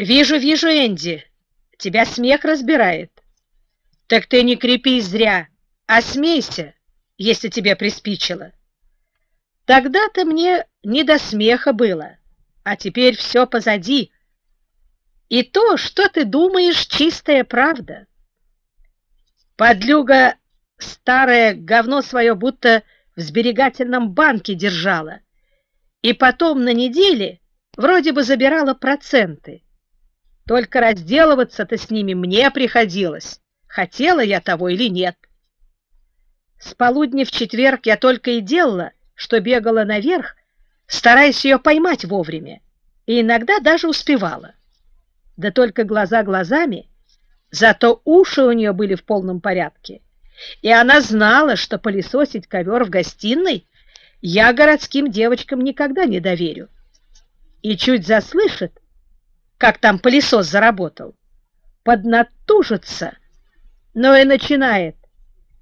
Вижу, вижу, Энди, тебя смех разбирает. Так ты не крепись зря, а смейся, если тебе приспичило. Тогда-то мне не до смеха было, а теперь все позади. И то, что ты думаешь, чистая правда. Подлюга старое говно свое будто в сберегательном банке держала, и потом на неделе вроде бы забирала проценты. Только разделываться-то с ними мне приходилось, хотела я того или нет. С полудня в четверг я только и делала, что бегала наверх, стараясь ее поймать вовремя, и иногда даже успевала. Да только глаза глазами, зато уши у нее были в полном порядке, и она знала, что пылесосить ковер в гостиной я городским девочкам никогда не доверю. И чуть заслышит, как там пылесос заработал, поднатужится, но и начинает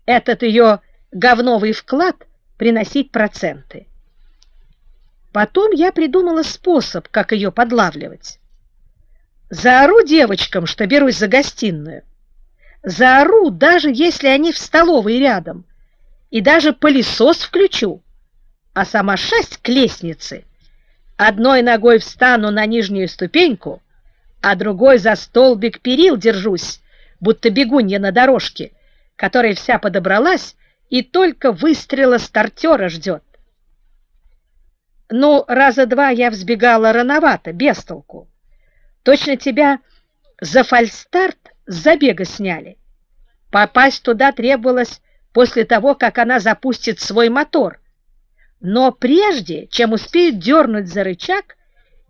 этот ее говновый вклад приносить проценты. Потом я придумала способ, как ее подлавливать. Заору девочкам, что берусь за гостиную. Заору, даже если они в столовой рядом, и даже пылесос включу, а сама шасть к лестнице. Одной ногой встану на нижнюю ступеньку, а другой за столбик перил держусь, будто бегунья на дорожке, которая вся подобралась и только выстрела стартера ждет. Ну, раза два я взбегала рановато, без толку. Точно тебя за фальстарт с забега сняли. Попасть туда требовалось после того, как она запустит свой мотор. Но прежде, чем успеет дернуть за рычаг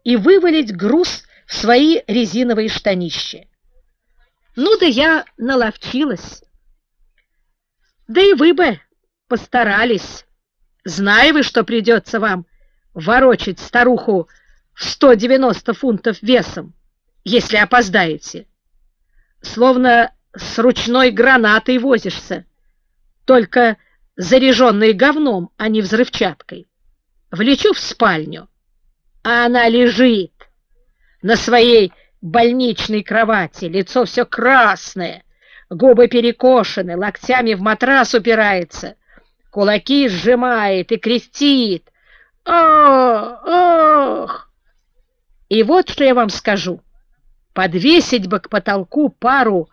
и вывалить груз свои резиновые штанища. Ну да я наловчилась. Да и вы бы постарались. Знаю вы, что придется вам ворочать старуху в 190 фунтов весом, если опоздаете. Словно с ручной гранатой возишься, только заряженной говном, а не взрывчаткой. Влечу в спальню, а она лежит на своей больничной кровати, лицо все красное, губы перекошены, локтями в матрас упирается, кулаки сжимает и крестит. Ох, ох! И вот что я вам скажу. Подвесить бы к потолку пару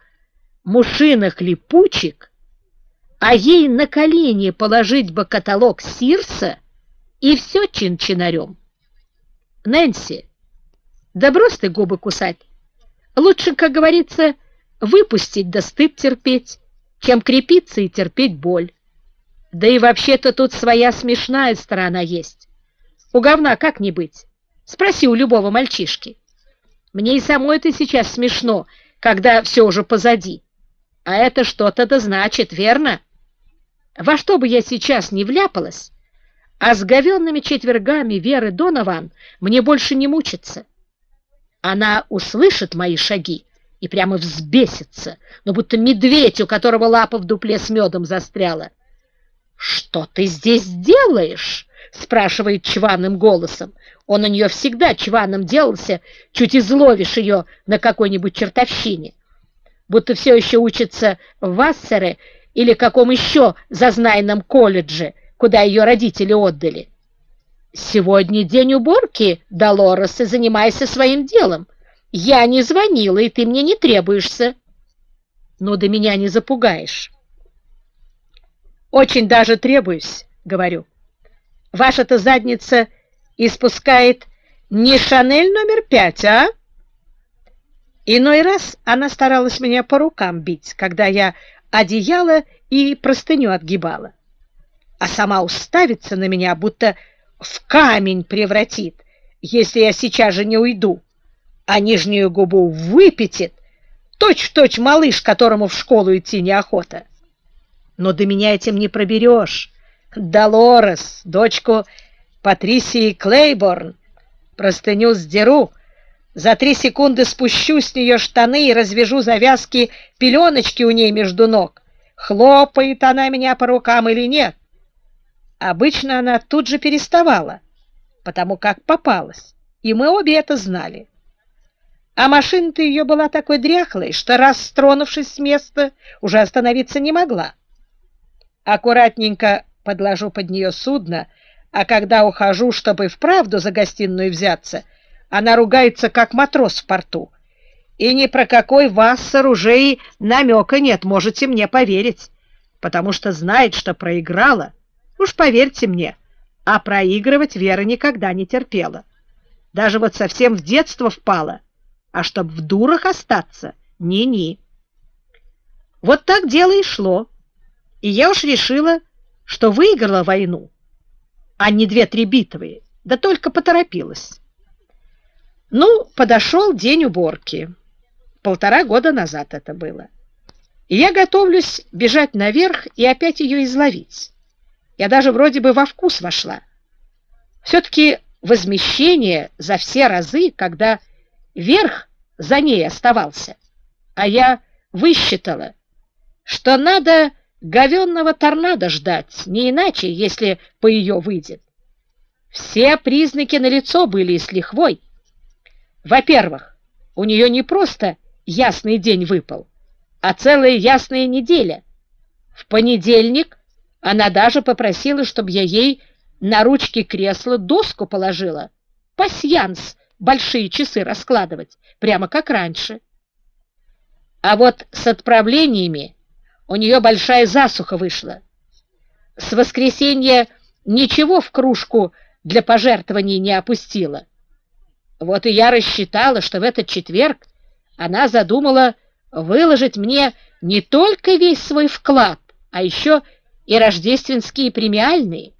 мушиных липучек, а ей на колени положить бы каталог Сирса и все чин-чинарем. Нэнси, да брось ты губы кусать. Лучше, как говорится, выпустить да стыд терпеть, чем крепиться и терпеть боль. Да и вообще-то тут своя смешная сторона есть. У говна как не быть? Спроси у любого мальчишки. Мне и самой это сейчас смешно, когда все уже позади. А это что-то да значит, верно? Во что бы я сейчас не вляпалась, а с говенными четвергами Веры Донован мне больше не мучиться. Она услышит мои шаги и прямо взбесится, но будто медведь, у которого лапа в дупле с медом застряла. «Что ты здесь делаешь?» — спрашивает чванным голосом. Он у нее всегда чваном делался, чуть изловишь ее на какой-нибудь чертовщине. Будто все еще учится в Вассере или каком еще зазнайном колледже, куда ее родители отдали. «Сегодня день уборки, Долорес, и занимайся своим делом. Я не звонила, и ты мне не требуешься. Но до меня не запугаешь». «Очень даже требуюсь», — говорю. «Ваша-то задница испускает не Шанель номер пять, а?» Иной раз она старалась меня по рукам бить, когда я одеяло и простыню отгибала, а сама уставится на меня, будто в камень превратит, если я сейчас же не уйду, а нижнюю губу выпятит, точь-в-точь -точь малыш, которому в школу идти неохота. Но до меня этим не проберешь. Долорес, дочку Патрисии Клейборн, простыню сдеру, за три секунды спущу с нее штаны и развяжу завязки пеленочки у ней между ног. Хлопает она меня по рукам или нет? Обычно она тут же переставала, потому как попалась, и мы обе это знали. А машина-то ее была такой дряхлой, что раз тронувшись с места, уже остановиться не могла. Аккуратненько подложу под нее судно, а когда ухожу, чтобы вправду за гостиную взяться, она ругается, как матрос в порту. И ни про какой вассер уже и намека нет, можете мне поверить, потому что знает, что проиграла. Уж поверьте мне, а проигрывать Вера никогда не терпела. Даже вот совсем в детство впала, а чтоб в дурах остаться — ни-ни. Вот так дело и шло, и я уж решила, что выиграла войну, а не две-три битвы, да только поторопилась. Ну, подошел день уборки. Полтора года назад это было. И я готовлюсь бежать наверх и опять ее изловить. Я даже вроде бы во вкус вошла. Все-таки возмещение за все разы, когда верх за ней оставался, а я высчитала, что надо говенного торнадо ждать, не иначе, если по ее выйдет. Все признаки налицо были и с лихвой. Во-первых, у нее не просто ясный день выпал, а целая ясная неделя. В понедельник она даже попросила, чтобы я ей на ручки кресла доску положила, пасьянс большие часы раскладывать, прямо как раньше. А вот с отправлениями у нее большая засуха вышла. С воскресенья ничего в кружку для пожертвований не опустила. Вот и я рассчитала, что в этот четверг она задумала выложить мне не только весь свой вклад, а еще и рождественские премиальные.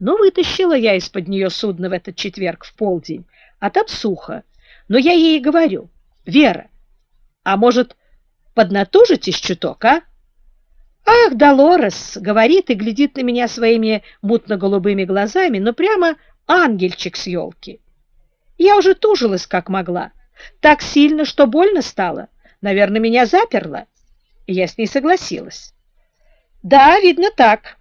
Ну, вытащила я из-под нее судно в этот четверг в полдень, а там сухо. Но я ей говорю, Вера, а может, поднатужитесь чуток, а? Ах, Долорес, говорит и глядит на меня своими мутно-голубыми глазами, ну прямо ангельчик с елки. Я уже тужилась, как могла, так сильно, что больно стало. Наверное, меня заперло. Я с ней согласилась. Да, видно так.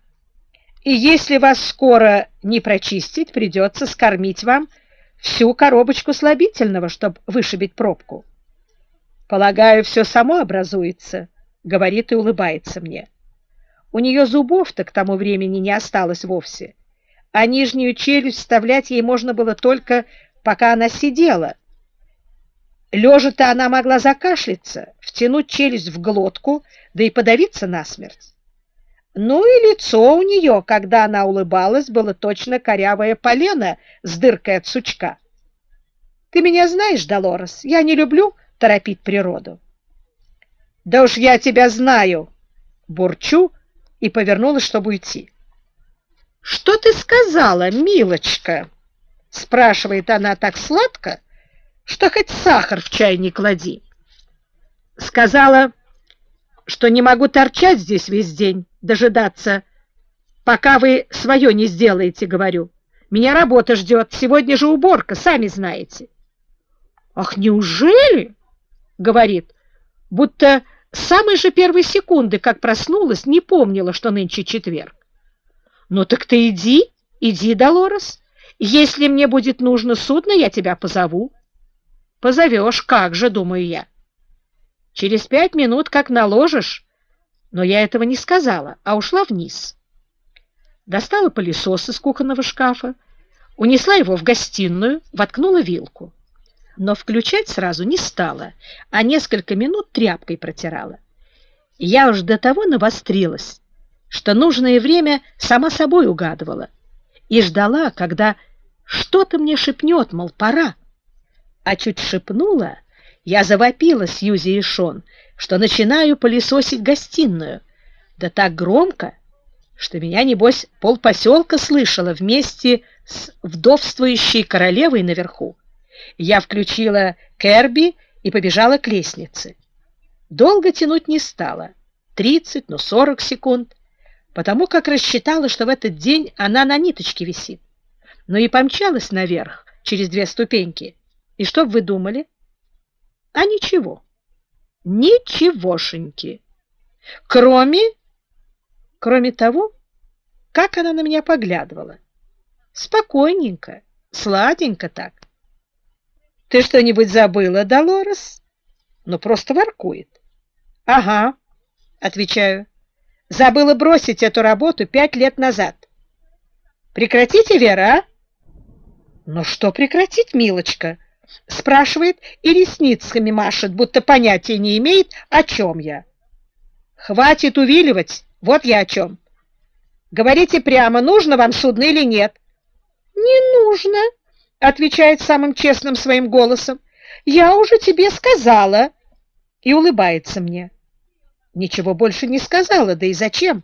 И если вас скоро не прочистить, придется скормить вам всю коробочку слабительного, чтобы вышибить пробку. Полагаю, все само образуется, говорит и улыбается мне. У нее зубов-то к тому времени не осталось вовсе, а нижнюю челюсть вставлять ей можно было только, пока она сидела. Лежа-то она могла закашляться, втянуть челюсть в глотку, да и подавиться насмерть. Ну и лицо у нее, когда она улыбалась, было точно корявое полено с дыркой от сучка. Ты меня знаешь, Долорес, я не люблю торопить природу. Да уж я тебя знаю, бурчу и повернулась, чтобы уйти. Что ты сказала, милочка? спрашивает она так сладко, что хоть сахар в чай не клади. Сказала, что не могу торчать здесь весь день, дожидаться, пока вы свое не сделаете, говорю. Меня работа ждет, сегодня же уборка, сами знаете. Ах, неужели? Говорит, будто с самой же первой секунды, как проснулась, не помнила, что нынче четверг. Ну так ты иди, иди, Долорес. Если мне будет нужно судно, я тебя позову. Позовешь, как же, думаю я. Через пять минут как наложишь, но я этого не сказала, а ушла вниз. Достала пылесос из кухонного шкафа, унесла его в гостиную, воткнула вилку. Но включать сразу не стала, а несколько минут тряпкой протирала. Я уж до того навострилась, что нужное время сама собой угадывала и ждала, когда что-то мне шепнет, мол, пора. А чуть шепнула, я завопила Сьюзи и Шон, что начинаю пылесосить гостиную, да так громко, что меня, небось, полпоселка слышала вместе с вдовствующей королевой наверху. Я включила Керби и побежала к лестнице. Долго тянуть не стала, тридцать, ну сорок секунд, потому как рассчитала, что в этот день она на ниточке висит. Но и помчалась наверх через две ступеньки. И что вы думали? А ничего. Ничегошеньки. Кроме... Кроме того, как она на меня поглядывала. Спокойненько, сладенько так. Ты что-нибудь забыла, Долорес? Ну, просто воркует. Ага, отвечаю. Забыла бросить эту работу пять лет назад. Прекратите, Вера, а? Ну что прекратить, милочка? Спрашивает и ресницами машет, будто понятия не имеет, о чем я. Хватит увиливать, вот я о чем. Говорите прямо, нужно вам судно или нет? Не нужно, отвечает самым честным своим голосом. Я уже тебе сказала. И улыбается мне. Ничего больше не сказала, да и зачем?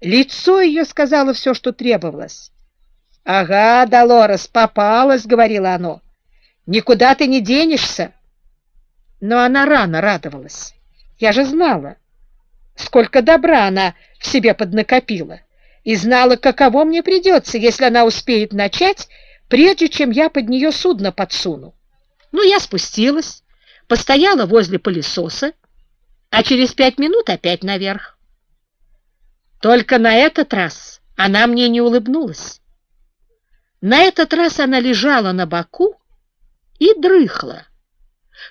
Лицо ее сказала все, что требовалось. «Ага, Долорес, попалась», — говорило оно. «Никуда ты не денешься». Но она рано радовалась. Я же знала, сколько добра она в себе поднакопила, и знала, каково мне придется, если она успеет начать, прежде чем я под нее судно подсуну. Ну, я спустилась, постояла возле пылесоса, а через пять минут опять наверх. Только на этот раз она мне не улыбнулась. На этот раз она лежала на боку и дрыхла.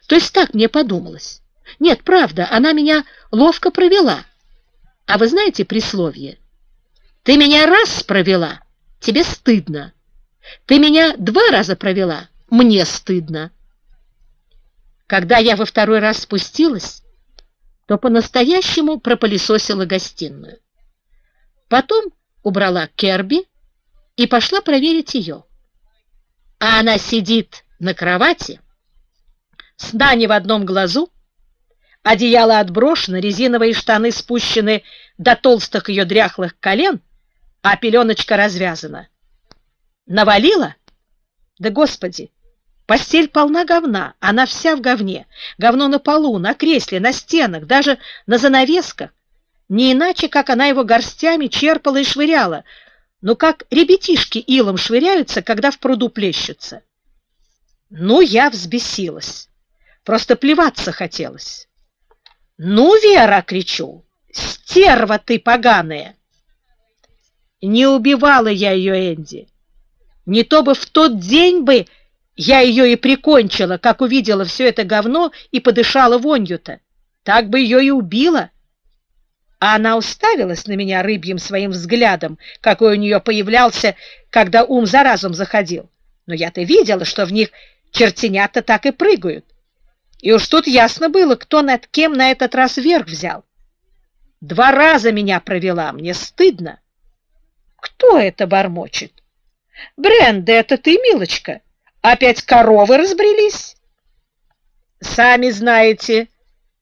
То есть так мне подумалось. Нет, правда, она меня ловко провела. А вы знаете присловие? Ты меня раз провела, тебе стыдно. Ты меня два раза провела, мне стыдно. Когда я во второй раз спустилась, то по-настоящему пропылесосила гостиную. Потом убрала Керби и пошла проверить ее. А она сидит на кровати, сна не в одном глазу, одеяло отброшено, резиновые штаны спущены до толстых ее дряхлых колен, а пеленочка развязана. Навалила? Да, Господи! Постель полна говна, она вся в говне. Говно на полу, на кресле, на стенах, даже на занавесках. Не иначе, как она его горстями черпала и швыряла, но как ребятишки илом швыряются, когда в пруду плещутся. Ну, я взбесилась. Просто плеваться хотелось. «Ну, Вера!» — кричу. «Стерва ты поганая!» Не убивала я ее, Энди. Не то бы в тот день бы я ее и прикончила, как увидела все это говно и подышала вонью-то. Так бы ее и убила. А она уставилась на меня рыбьим своим взглядом, какой у нее появлялся, когда ум за разум заходил. Но я-то видела, что в них чертенята так и прыгают. И уж тут ясно было, кто над кем на этот раз верх взял. Два раза меня провела, мне стыдно. Кто это бормочет? Бренда, это ты, милочка? Опять коровы разбрелись? Сами знаете,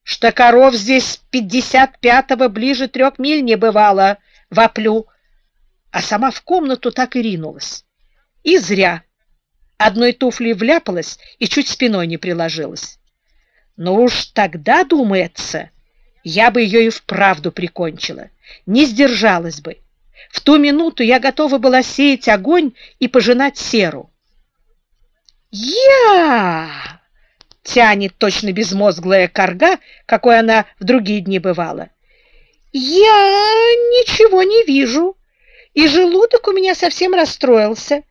что коров здесь пятьдесят пятого ближе трех миль не бывало, воплю. А сама в комнату так и ринулась. И зря. Одной туфлей вляпалась и чуть спиной не приложилась. Но уж тогда, думается, я бы ее и вправду прикончила, не сдержалась бы. В ту минуту я готова была сеять огонь и пожинать серу. «Я!» — тянет точно безмозглая корга, какой она в другие дни бывала. «Я ничего не вижу, и желудок у меня совсем расстроился.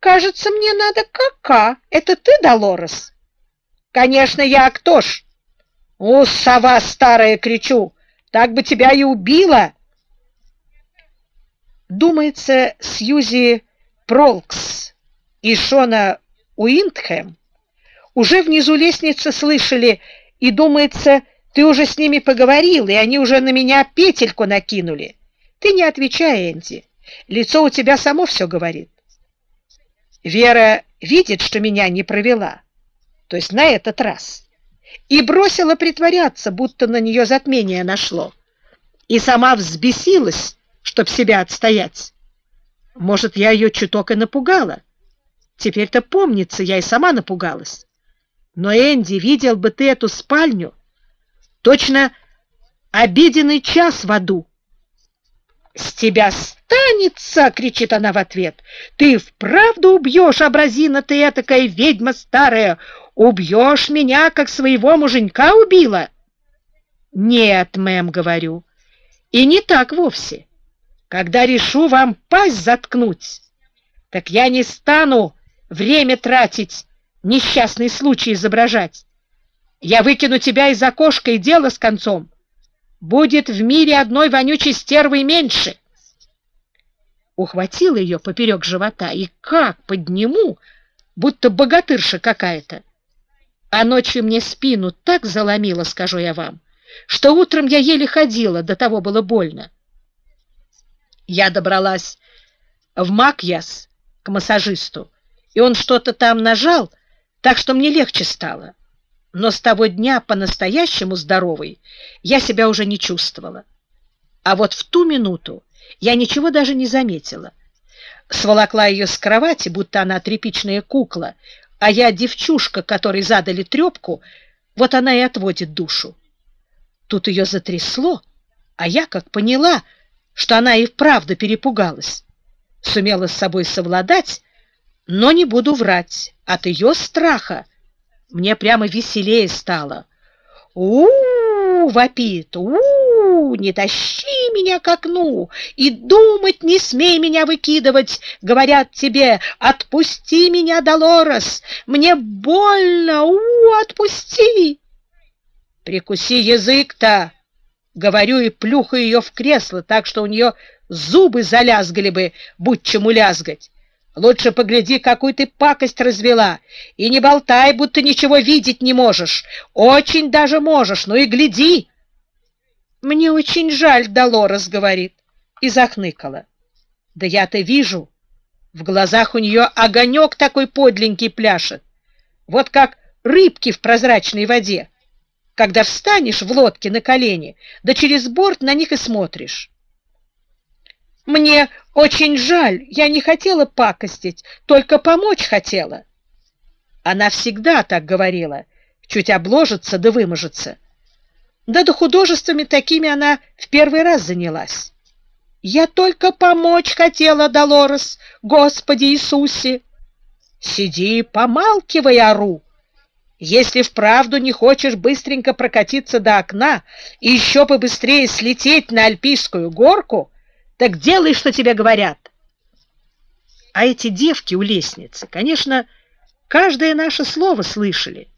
Кажется, мне надо кака. Это ты, Долорес?» «Конечно, я, кто ж?» «О, сова старая!» — кричу. «Так бы тебя и убила!» Думается, Сьюзи Пролкс и Шона Уиндхэм уже внизу лестницы слышали, и, думается, ты уже с ними поговорил, и они уже на меня петельку накинули. Ты не отвечай, Энди. Лицо у тебя само все говорит. Вера видит, что меня не провела, то есть на этот раз, и бросила притворяться, будто на нее затмение нашло, и сама взбесилась, чтоб себя отстоять. Может, я ее чуток и напугала. Теперь-то помнится, я и сама напугалась. Но, Энди, видел бы ты эту спальню. Точно обеденный час в аду. «С тебя станется!» — кричит она в ответ. «Ты вправду убьешь, образина ты этакая ведьма старая! Убьешь меня, как своего муженька убила!» «Нет, мэм, — говорю, — и не так вовсе. Когда решу вам пасть заткнуть, так я не стану время тратить несчастный случай изображать. Я выкину тебя из окошка, и дело с концом. Будет в мире одной вонючей стервой меньше. Ухватила ее поперек живота, и как подниму, будто богатырша какая-то. А ночью мне спину так заломило, скажу я вам, что утром я еле ходила, до того было больно. Я добралась в Макьяс к массажисту, и он что-то там нажал, так что мне легче стало. Но с того дня по-настоящему здоровой я себя уже не чувствовала. А вот в ту минуту я ничего даже не заметила. Сволокла ее с кровати, будто она тряпичная кукла, а я девчушка, которой задали трепку, вот она и отводит душу. Тут ее затрясло, а я как поняла, что она и вправду перепугалась. Сумела с собой совладать, но не буду врать, от ее страха мне прямо веселее стало. у, вопит, не тащи меня к окну и думать не смей меня выкидывать. Говорят тебе, отпусти меня, Долорес, мне больно, у, отпусти. Прикуси язык-то, говорю и плюхаю ее в кресло, так что у нее зубы залязгали бы, будь чему лязгать. Лучше погляди, какую ты пакость развела, и не болтай, будто ничего видеть не можешь. Очень даже можешь, ну и гляди. Мне очень жаль, Долорес говорит, и захныкала. Да я-то вижу, в глазах у нее огонек такой подленький пляшет, вот как рыбки в прозрачной воде, когда встанешь в лодке на колени, да через борт на них и смотришь. Мне очень жаль, я не хотела пакостить, только помочь хотела. Она всегда так говорила, чуть обложится да выможется. Да до художествами такими она в первый раз занялась. Я только помочь хотела, Долорес, Господи Иисусе. Сиди, помалкивай, ору. Если вправду не хочешь быстренько прокатиться до окна и еще побыстрее слететь на Альпийскую горку, так делай, что тебе говорят. А эти девки у лестницы, конечно, каждое наше слово слышали.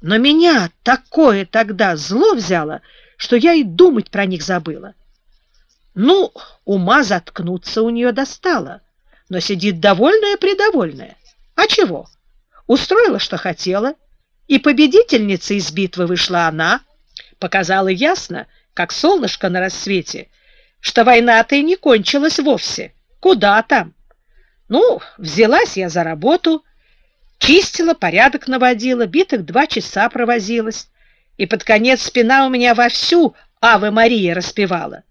Но меня такое тогда зло взяло, что я и думать про них забыла. Ну, ума заткнуться у нее достало, но сидит довольная-предовольная. А чего? Устроила, что хотела, и победительница из битвы вышла она, показала ясно, как солнышко на рассвете, что война-то и не кончилась вовсе. Куда там? Ну, взялась я за работу, чистила, порядок наводила, битых два часа провозилась, и под конец спина у меня вовсю Авы Мария распевала.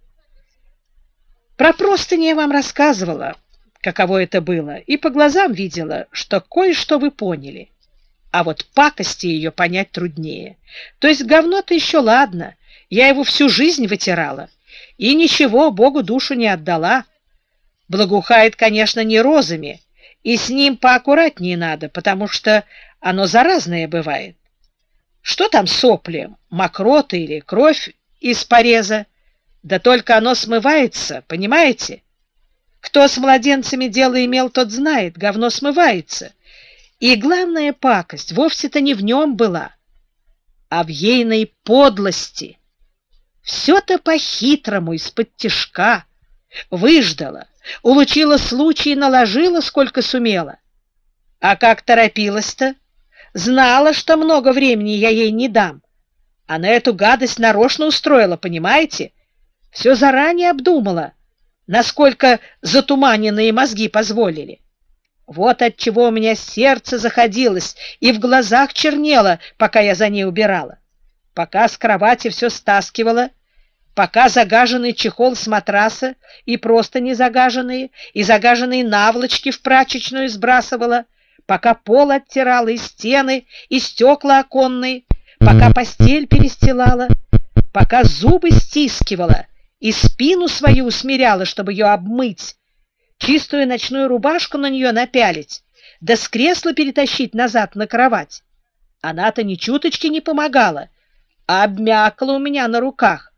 Про простыни я вам рассказывала, каково это было, и по глазам видела, что кое-что вы поняли. А вот пакости ее понять труднее. То есть говно-то еще ладно, я его всю жизнь вытирала. И ничего, Богу душу не отдала. Благоухает, конечно, не розами, и с ним поаккуратнее надо, потому что оно заразное бывает. Что там сопли, мокроты или кровь из пореза? Да только оно смывается, понимаете? Кто с младенцами дело имел, тот знает, говно смывается. И главная пакость вовсе-то не в нем была, а в ейной подлости. Все-то по-хитрому, из-под тишка. Выждала, улучила случай и наложила, сколько сумела. А как торопилась-то? Знала, что много времени я ей не дам. А на эту гадость нарочно устроила, понимаете? Все заранее обдумала, насколько затуманенные мозги позволили. Вот от чего у меня сердце заходилось и в глазах чернело, пока я за ней убирала. Пока с кровати все стаскивала, пока загаженный чехол с матраса и просто не загаженные, и загаженные наволочки в прачечную сбрасывала, пока пол оттирала и стены, и стекла оконные, пока постель перестилала, пока зубы стискивала и спину свою усмиряла, чтобы ее обмыть, чистую ночную рубашку на нее напялить, да с кресла перетащить назад на кровать. Она-то ни чуточки не помогала, а обмякла у меня на руках,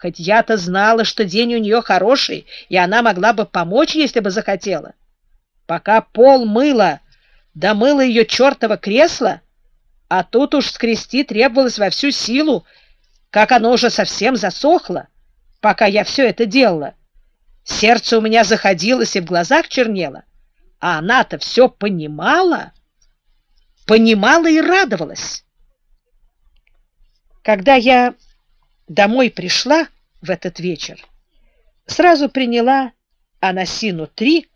Хоть я-то знала, что день у нее хороший, и она могла бы помочь, если бы захотела. Пока пол мыла, домыла ее чертово кресло, а тут уж скрести требовалось во всю силу, как оно уже совсем засохло, пока я все это делала. Сердце у меня заходилось и в глазах чернело, а она-то все понимала, понимала и радовалась. Когда я домой пришла в этот вечер, сразу приняла анасину три,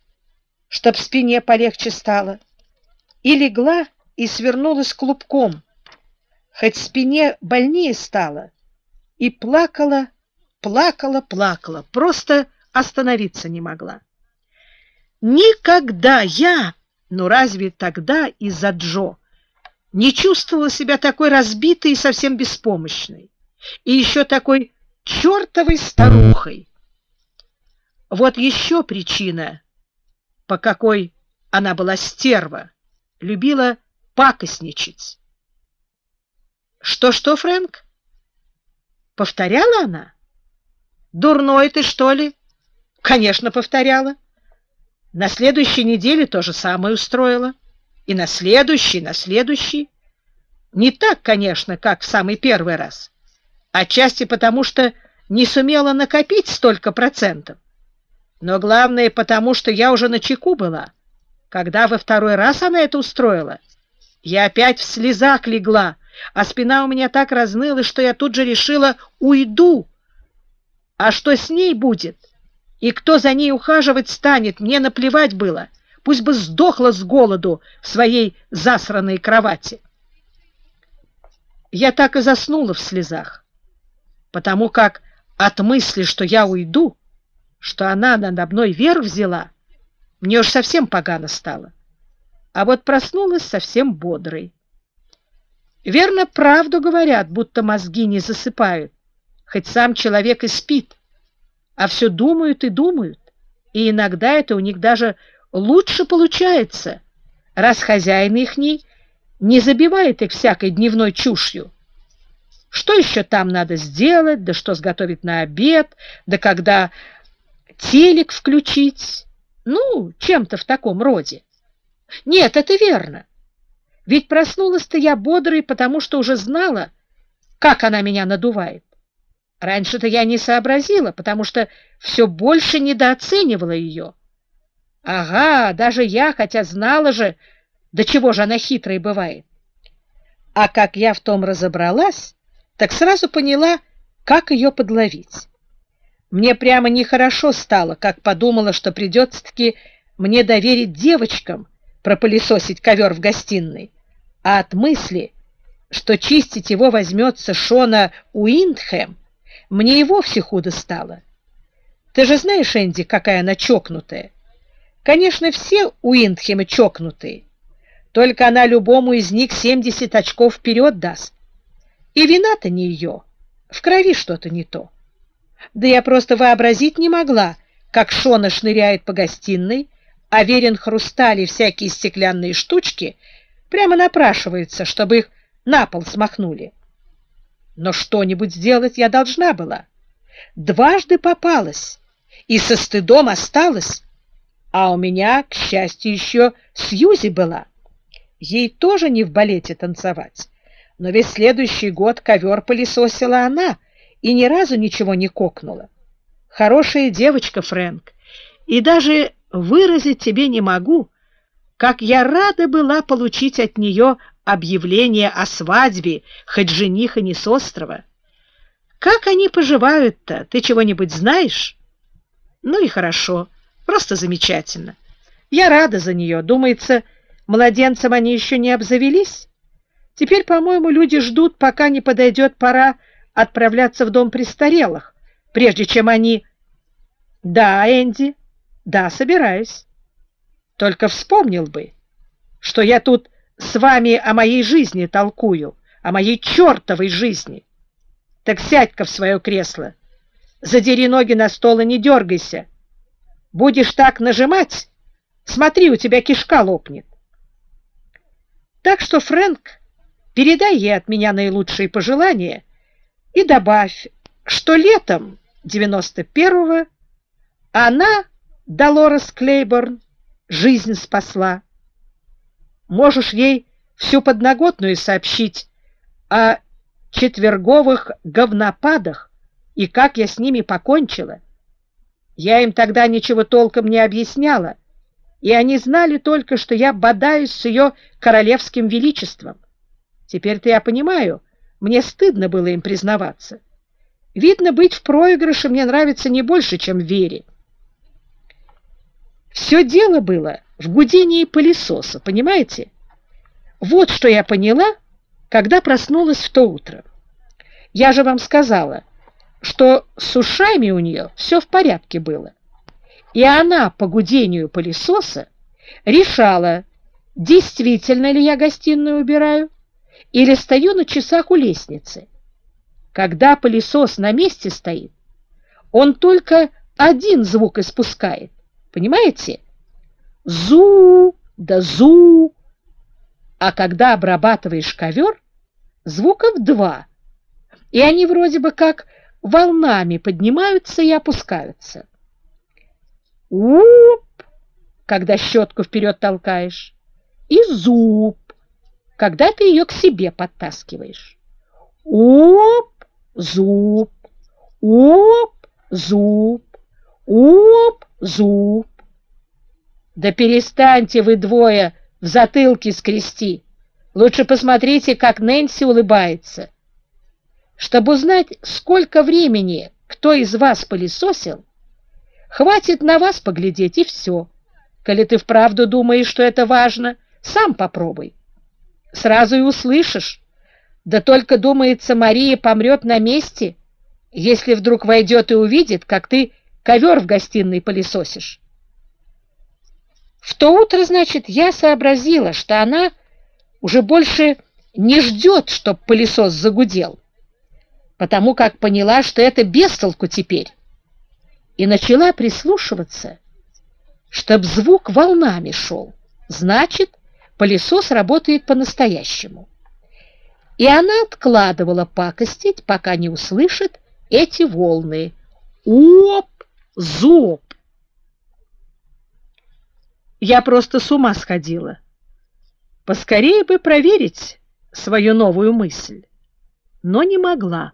чтоб спине полегче стало, и легла и свернулась клубком, хоть спине больнее стало, и плакала, плакала, плакала, просто остановиться не могла. Никогда я, ну разве тогда из-за Джо, не чувствовала себя такой разбитой и совсем беспомощной, и еще такой чертовой старухой. Вот еще причина, по какой она была стерва, любила пакостничать. «Что-что, Фрэнк?» «Повторяла она?» «Дурной ты, что ли?» «Конечно, повторяла. На следующей неделе то же самое устроила. И на следующий, на следующий. Не так, конечно, как в самый первый раз. Отчасти потому, что не сумела накопить столько процентов. Но главное потому, что я уже на чеку была. Когда во второй раз она это устроила, я опять в слезах легла, а спина у меня так разнылась, что я тут же решила «уйду». А что с ней будет? И кто за ней ухаживать станет, мне наплевать было. Пусть бы сдохла с голоду в своей засранной кровати. Я так и заснула в слезах, потому как от мысли, что я уйду, что она надо мной верх взяла, мне уж совсем погано стало а вот проснулась совсем бодрой. Верно, правду говорят, будто мозги не засыпают, хоть сам человек и спит, а все думают и думают, и иногда это у них даже лучше получается, раз хозяин ихний не забивает их всякой дневной чушью. Что еще там надо сделать, да что сготовить на обед, да когда телек включить, ну, чем-то в таком роде. Нет, это верно. Ведь проснулась-то я бодрой, потому что уже знала, как она меня надувает. Раньше-то я не сообразила, потому что все больше недооценивала ее. Ага, даже я, хотя знала же, до чего же она хитрой бывает. А как я в том разобралась, так сразу поняла, как ее подловить. Мне прямо нехорошо стало, как подумала, что придется-таки мне доверить девочкам, пропылесосить ковер в гостиной, а от мысли, что чистить его возьмется Шона Уиндхэм, мне и вовсе худо стало. Ты же знаешь, Энди, какая она чокнутая. Конечно, все Уиндхэмы чокнутые, только она любому из них 70 очков вперед даст. И вина-то не ее, в крови что-то не то. Да я просто вообразить не могла, как Шона шныряет по гостиной, Аверин хрусталь и всякие стеклянные штучки прямо напрашиваются, чтобы их на пол смахнули. Но что-нибудь сделать я должна была. Дважды попалась и со стыдом осталась, а у меня, к счастью, еще Сьюзи была. Ей тоже не в балете танцевать, но весь следующий год ковер пылесосила она и ни разу ничего не кокнула. Хорошая девочка, Фрэнк, и даже выразить тебе не могу, как я рада была получить от нее объявление о свадьбе, хоть жениха не с острова. Как они поживают-то? Ты чего-нибудь знаешь? Ну и хорошо, просто замечательно. Я рада за нее. Думается, младенцам они еще не обзавелись? Теперь, по-моему, люди ждут, пока не подойдет пора отправляться в дом престарелых, прежде чем они... Да, Энди, да, собираюсь. Только вспомнил бы, что я тут с вами о моей жизни толкую, о моей чертовой жизни. Так сядь-ка в свое кресло, задери ноги на стол и не дергайся. Будешь так нажимать, смотри, у тебя кишка лопнет. Так что, Фрэнк, передай ей от меня наилучшие пожелания и добавь, что летом 91-го она Долорес Клейборн жизнь спасла. можешь ей всю подноготную сообщить о четверговых говнопадах и как я с ними покончила. Я им тогда ничего толком не объясняла, и они знали только, что я бодаюсь с ее королевским величеством. Теперь-то я понимаю, мне стыдно было им признаваться. Видно, быть в проигрыше мне нравится не больше, чем вере. Все дело было в гудении пылесоса, понимаете? Вот что я поняла, когда проснулась в то утро. Я же вам сказала, что с ушами у нее все в порядке было. И она по гудению пылесоса решала, действительно ли я гостиную убираю, или стою на часах у лестницы. Когда пылесос на месте стоит, он только один звук испускает, понимаете? Зу да зу. А когда обрабатываешь ковер, звуков два, и они вроде бы как волнами поднимаются и опускаются. Уп, когда щетку вперед толкаешь, и зуб, когда ты ее к себе подтаскиваешь. Оп, зуб, оп, зуб, оп, зуб. Да перестаньте вы двое в затылке скрести. Лучше посмотрите, как Нэнси улыбается. Чтобы узнать, сколько времени кто из вас пылесосил, хватит на вас поглядеть, и все. Коли ты вправду думаешь, что это важно, сам попробуй сразу и услышишь. Да только, думается, Мария помрет на месте, если вдруг войдет и увидит, как ты ковер в гостиной пылесосишь. В то утро, значит, я сообразила, что она уже больше не ждет, чтоб пылесос загудел, потому как поняла, что это бестолку теперь, и начала прислушиваться, чтоб звук волнами шел. Значит, пылесос работает по-настоящему. И она откладывала пакостить, пока не услышит эти волны. Оп, зоб. Я просто с ума сходила. Поскорее бы проверить свою новую мысль, но не могла.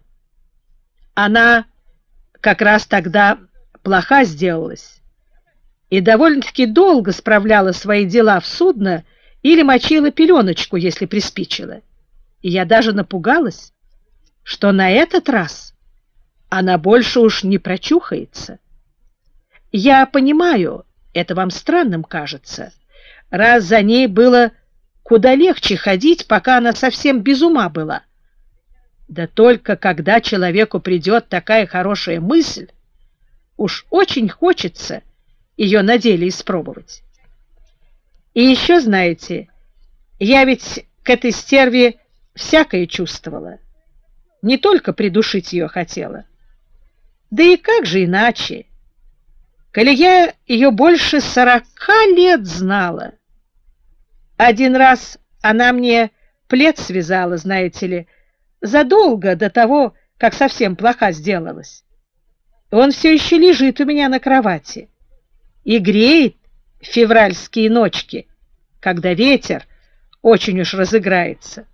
Она как раз тогда плоха сделалась и довольно-таки долго справляла свои дела в судно, или мочила пеленочку, если приспичило. И я даже напугалась, что на этот раз она больше уж не прочухается. Я понимаю, это вам странным кажется, раз за ней было куда легче ходить, пока она совсем без ума была. Да только когда человеку придет такая хорошая мысль, уж очень хочется ее на деле испробовать. И еще, знаете, я ведь к этой стерве всякое чувствовала. Не только придушить ее хотела. Да и как же иначе? Коли я ее больше сорока лет знала. Один раз она мне плед связала, знаете ли, задолго до того, как совсем плоха сделалась. Он все еще лежит у меня на кровати и греет февральские ночки, когда ветер очень уж разыграется.